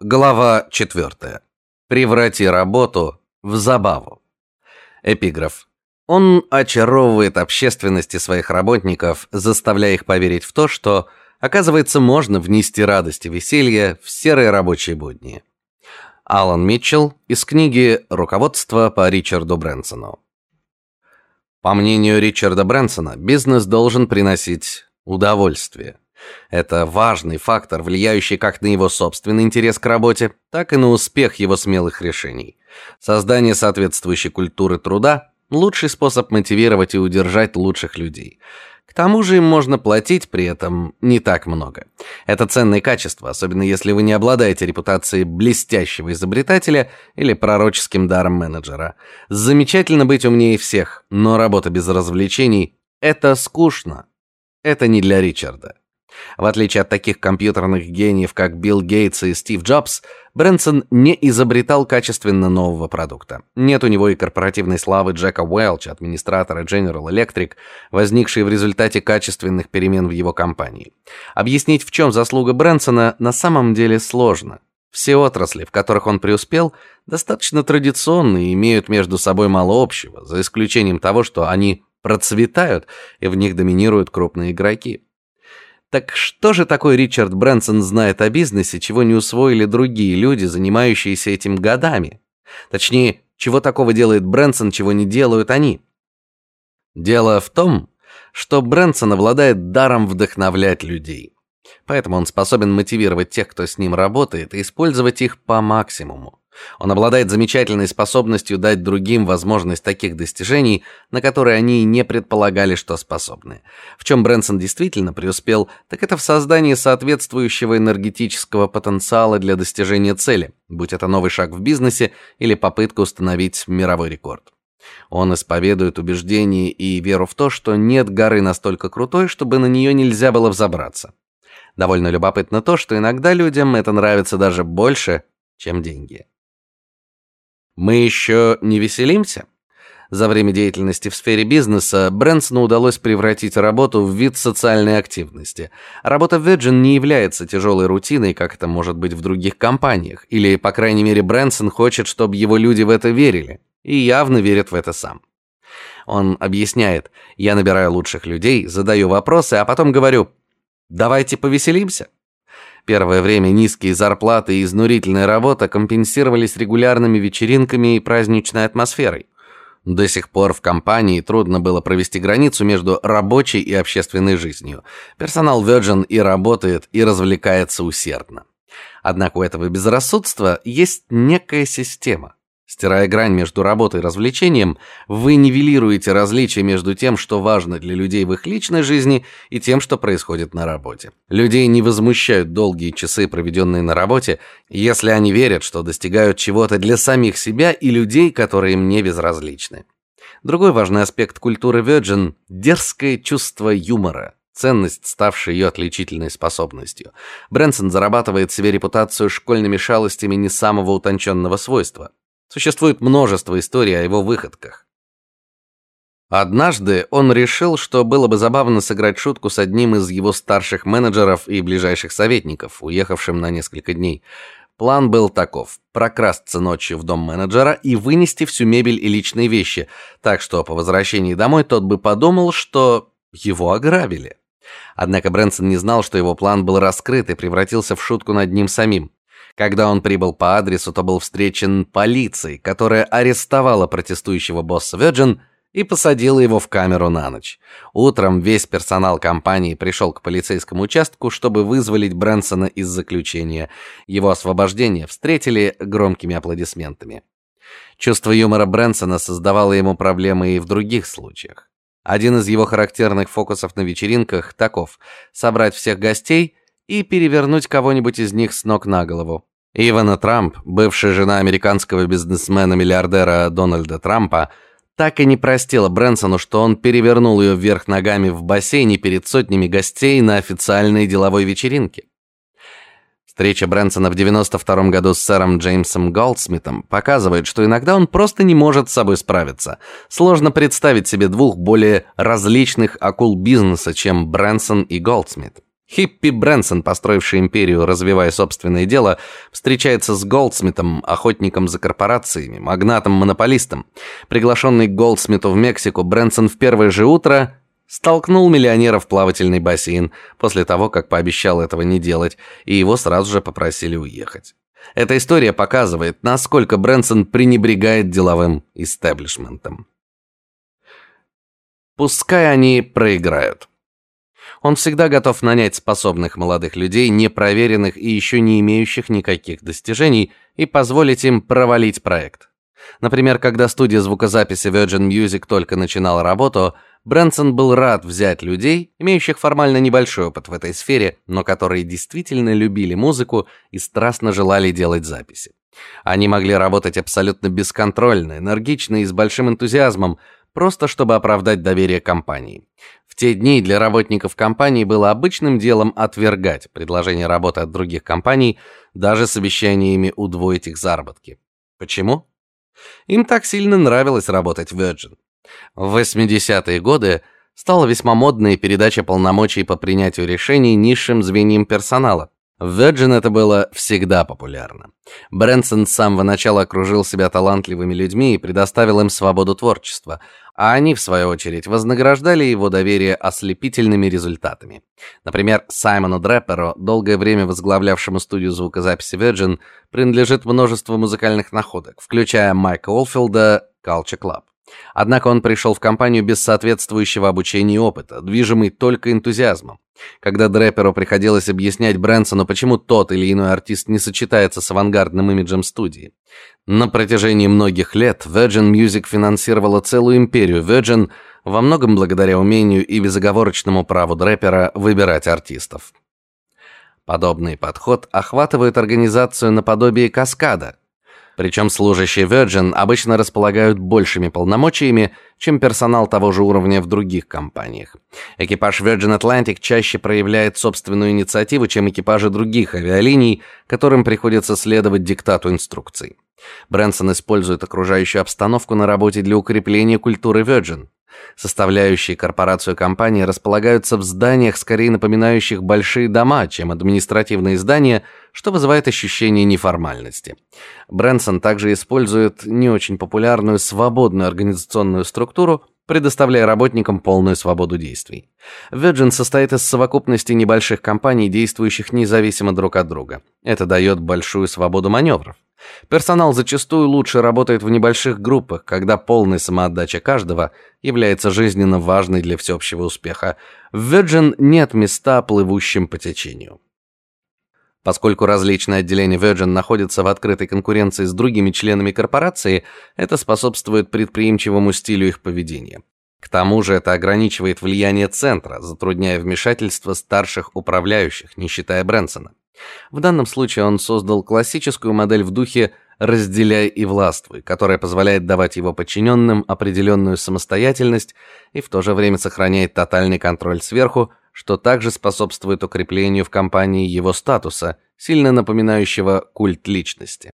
Глава 4. Преврати работу в забаву. Эпиграф. Он очаровывает общественность и своих работников, заставляя их поверить в то, что, оказывается, можно внести радость и веселье в серые рабочие будни. Алан Митчелл из книги Руководство по Ричарду Брэнсону. По мнению Ричарда Брэнсона, бизнес должен приносить удовольствие. Это важный фактор, влияющий как на его собственный интерес к работе, так и на успех его смелых решений. Создание соответствующей культуры труда лучший способ мотивировать и удержать лучших людей. К тому же им можно платить при этом не так много. Это ценное качество, особенно если вы не обладаете репутацией блестящего изобретателя или пророческим даром менеджера. Замечательно быть умнее всех, но работа без развлечений это скучно. Это не для Ричарда. В отличие от таких компьютерных гениев, как Билл Гейтс и Стив Джобс, Брэнсон не изобретал качественно нового продукта. Нет у него и корпоративной славы Джека Уэлча, администратора General Electric, возникшей в результате качественных перемен в его компании. Объяснить, в чем заслуга Брэнсона, на самом деле сложно. Все отрасли, в которых он преуспел, достаточно традиционные и имеют между собой мало общего, за исключением того, что они процветают и в них доминируют крупные игроки. Так что же такое Ричард Брэнсон знает о бизнесе, чего не усвоили другие люди, занимающиеся этим годами? Точнее, чего такого делает Брэнсон, чего не делают они? Дело в том, что Брэнсон обладает даром вдохновлять людей. Поэтому он способен мотивировать тех, кто с ним работает, и использовать их по максимуму. Он обладает замечательной способностью дать другим возможность таких достижений, на которые они не предполагали, что способны. В чем Брэнсон действительно преуспел, так это в создании соответствующего энергетического потенциала для достижения цели, будь это новый шаг в бизнесе или попытка установить мировой рекорд. Он исповедует убеждение и веру в то, что нет горы настолько крутой, чтобы на нее нельзя было взобраться. Довольно любопытно то, что иногда людям это нравится даже больше, чем деньги. Мы еще не веселимся? За время деятельности в сфере бизнеса Брэнсону удалось превратить работу в вид социальной активности. Работа в Virgin не является тяжелой рутиной, как это может быть в других компаниях, или, по крайней мере, Брэнсон хочет, чтобы его люди в это верили, и явно верит в это сам. Он объясняет: "Я набираю лучших людей, задаю вопросы, а потом говорю: "Давайте повеселимся". Первое время низкие зарплаты и изнурительная работа компенсировались регулярными вечеринками и праздничной атмосферой. До сих пор в компании трудно было провести границу между рабочей и общественной жизнью. Персонал Virgin и работает, и развлекается усердно. Однако у этого безрассудства есть некая система. Стирая грань между работой и развлечением, вы нивелируете различия между тем, что важно для людей в их личной жизни, и тем, что происходит на работе. Людей не возмущают долгие часы, проведенные на работе, если они верят, что достигают чего-то для самих себя и людей, которые им не безразличны. Другой важный аспект культуры Virgin дерзкое чувство юмора ценность, ставшая ее отличительной способностью. Брэнсон зарабатывает себе репутацию школьными шалостями не самого утонченного свойства. Существует множество историй о его выходках. Однажды он решил, что было бы забавно сыграть шутку с одним из его старших менеджеров и ближайших советников, уехавшим на несколько дней. План был таков: прокрасться ночью в дом менеджера и вынести всю мебель и личные вещи, так что по возвращении домой тот бы подумал, что его ограбили. Однако Брэнсон не знал, что его план был раскрыт и превратился в шутку над ним самим. Когда он прибыл по адресу, то был встречен полицией, которая арестовала протестующего босса Virgin и посадила его в камеру на ночь. Утром весь персонал компании пришел к полицейскому участку, чтобы вызволить Брэнсона из заключения. Его освобождение встретили громкими аплодисментами. Чувство юмора Брэнсона создавало ему проблемы и в других случаях. Один из его характерных фокусов на вечеринках таков: собрать всех гостей и перевернуть кого-нибудь из них с ног на голову. Ивана Трамп, бывшая жена американского бизнесмена-миллиардера Дональда Трампа, так и не простила Брэнсону, что он перевернул ее вверх ногами в бассейне перед сотнями гостей на официальной деловой вечеринке. Встреча Брэнсона в 92 году с сэром Джеймсом Голдсмитом показывает, что иногда он просто не может с собой справиться. Сложно представить себе двух более различных акул бизнеса, чем Брэнсон и Голдсмит. Хиппи Брэнсон, построивший империю, развивая собственное дело, встречается с Голдсмитом, охотником за корпорациями, магнатом-монополистом. Приглашенный к Голдсмиту в Мексику, Брэнсон в первое же утро столкнул миллионера в плавательный бассейн после того, как пообещал этого не делать, и его сразу же попросили уехать. Эта история показывает, насколько Брэнсон пренебрегает деловым истеблишментом. Пускай они проиграют. Он всегда готов нанять способных молодых людей, непроверенных и еще не имеющих никаких достижений, и позволить им провалить проект. Например, когда студия звукозаписи Virgin Music только начинала работу, Брэнсон был рад взять людей, имеющих формально небольшой опыт в этой сфере, но которые действительно любили музыку и страстно желали делать записи. Они могли работать абсолютно бесконтрольно, энергично и с большим энтузиазмом, просто чтобы оправдать доверие компании. В те дни для работников компании было обычным делом отвергать предложения работы от других компаний, даже с обещаниями удвоить их заработки. Почему? Им так сильно нравилось работать в Virgin. В 80-е годы стала весьма модной передача полномочий по принятию решений низшим звеньям персонала. В Virgin это было всегда популярно. Брэнсон с самого начала окружил себя талантливыми людьми и предоставил им свободу творчества, а они в свою очередь вознаграждали его доверие ослепительными результатами. Например, Саймону Дрепперу, долгое время возглавлявшему студию звукозаписи Virgin, принадлежит множество музыкальных находок, включая Майка Олфилда, Culture Club. Однако он пришел в компанию без соответствующего обучения и опыта, движимый только энтузиазмом. Когда Дрэперу приходилось объяснять Брэнсону, почему тот или иной артист не сочетается с авангардным имиджем студии. На протяжении многих лет Virgin Music финансировала целую империю Virgin во многом благодаря умению и безоговорочному праву Дрэпера выбирать артистов. Подобный подход охватывает организацию наподобие каскада, причем служащие Virgin обычно располагают большими полномочиями, чем персонал того же уровня в других компаниях. Экипаж Virgin Atlantic чаще проявляет собственную инициативу, чем экипажи других авиалиний, которым приходится следовать диктату инструкций. Брэнсон использует окружающую обстановку на работе для укрепления культуры Virgin. Составляющие корпорацию компании располагаются в зданиях, скорее напоминающих большие дома, чем административные здания, что вызывает ощущение неформальности. Брэнсон также использует не очень популярную свободную организационную структуру, предоставляя работникам полную свободу действий. Virgin состоит из совокупности небольших компаний, действующих независимо друг от друга. Это дает большую свободу маневров. Персонал зачастую лучше работает в небольших группах, когда полная самоотдача каждого является жизненно важной для всеобщего успеха. В Virgin нет места плывущим по течению. Поскольку различные отделения Virgin находятся в открытой конкуренции с другими членами корпорации, это способствует предприимчивому стилю их поведения. К тому же это ограничивает влияние центра, затрудняя вмешательство старших управляющих, не считая Брэнсона. В данном случае он создал классическую модель в духе «разделяй и властвуй», которая позволяет давать его подчиненным определенную самостоятельность и в то же время сохраняет тотальный контроль сверху, что также способствует укреплению в компании его статуса, сильно напоминающего культ личности.